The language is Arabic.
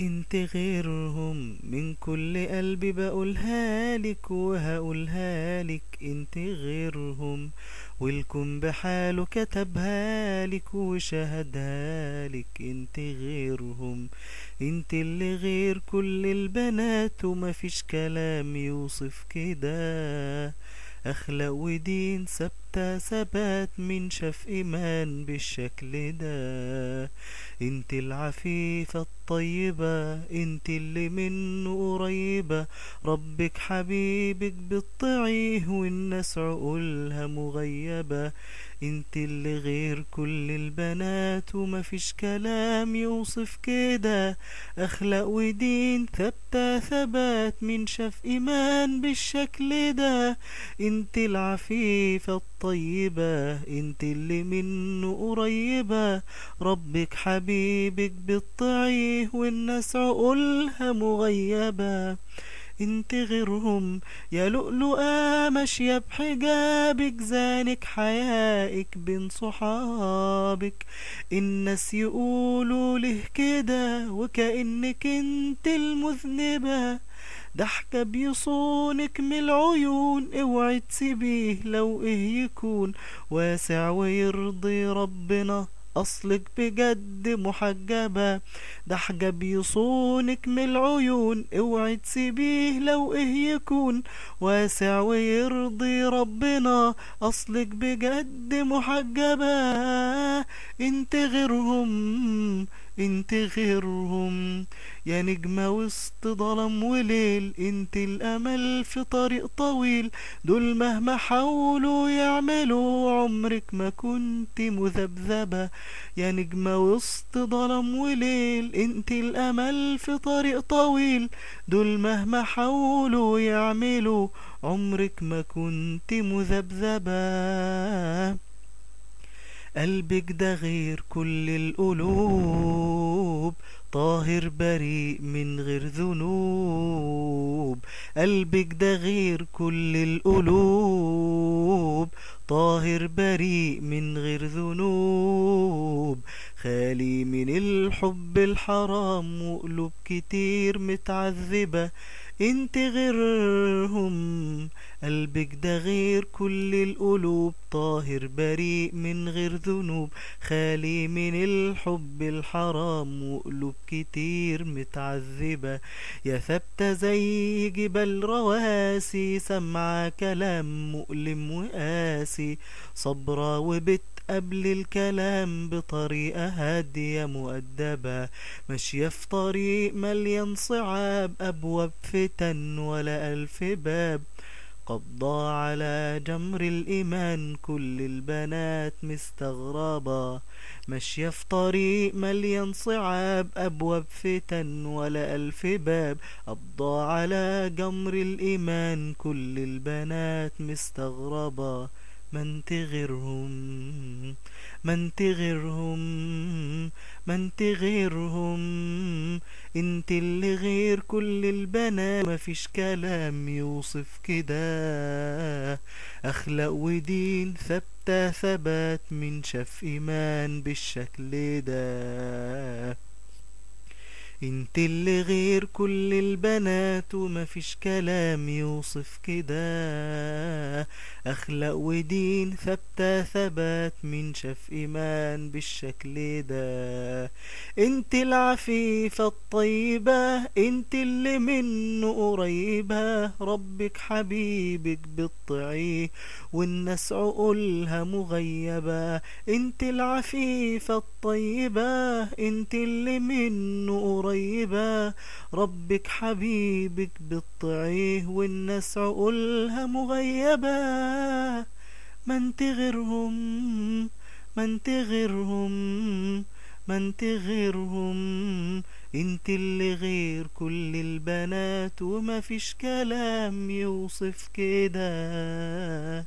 إنت غيرهم من كل قلبي بقولها لك وهقولها لك إنت غيرهم والكون بحاله كتبها لك وشهدها لك إنت غيرهم إنت اللي غير كل البنات ومفيش كلام يوصف كده. اخلاق ودين ثابتة ثبات من شاف ايمان بالشكل ده. انت العفيفة الطيبة انت اللي منه قريبة ربك حبيبك بتطيعيه والناس عقولها مغيبة انت اللي غير كل البنات ومفيش كلام يوصف كده. أخلاق ودين ثابتة ثبات من شاف إيمان بالشكل ده. انت العفيفة الطيبة انت اللي منه قريبة. ربك حبيبك بتطيعيه والناس عقولها مغيبة. انت غيرهم يا لؤلؤة ماشية بحجابك زانك حيائك بين صحابك. الناس يقولوا له كده وكأنك أنت المذنبة. ده حجاب يصونك من العيون اوعي تسيبيه لو إيه يكون. واسع ويرضي ربنا. أصلك بجد محجبة ده حجاب يصونك من العيون اوعي تسيبيه لو إيه يكون. واسع ويرضي ربنا أصلك بجد محجبة انت غيرهم انت غيرهم يا نجمة وسط ظلم وليل انت الأمل في طريق طويل. دول مهما حاولوا يعملوا عمرك ما كنت مذبذبة. يا نجمة وسط ظلم وليل انت الأمل في طريق طويل. دول مهما حاولوا يعملوا عمرك ما كنت مذبذبة. قلبك ده غير كل القلوب طاهر بريء من غير ذنوب. قلبك ده غير كل القلوب طاهر بريء من غير ذنوب. خالي من الحب الحرام وقلوب كتير متعذبة انت غيرهم قلبك ده غير كل القلوب. طاهر بريء من غير ذنوب خالي من الحب الحرام. وقلوب كتير متعذبة يا ثابتة زي جبال رواسي. سمع كلام مؤلم وقاسي صبرة وبت قبل الكلام بطريقة هادية مؤدبة. ماشية في طريق مليان صعاب أبواب فتن ولا ألف باب قضى على جمر الإيمان كل البنات مستغربة ماشية في طريق مليان صعاب أبواب فتن ولا ألف باب قضى على جمر الإيمان كل البنات مستغربة من تغيرهم من تغيرهم من تغيرهم انت اللي غير كل البنات مفيش كلام يوصف كده. أخلاق ودين ثابتة ثبات من شاف إيمان بالشكل ده. انت اللي غير كل البنات ومفيش كلام يوصف كده. أخلاق ودين ثابتة ثبات من شاف إيمان بالشكل ده. انت العفيفة الطيبة انت اللي منه قريبة. ربك حبيبك بتطيعيه والناس عقولها مغيبة. انت العفيفة الطيبة انت اللي منه قريبة. ربك حبيبك بتطيعيه والناس عقولها مغيبة من تغيرهم من تغيرهم من تغيرهم انت اللي غير كل البنات ومفيش كلام يوصف كده.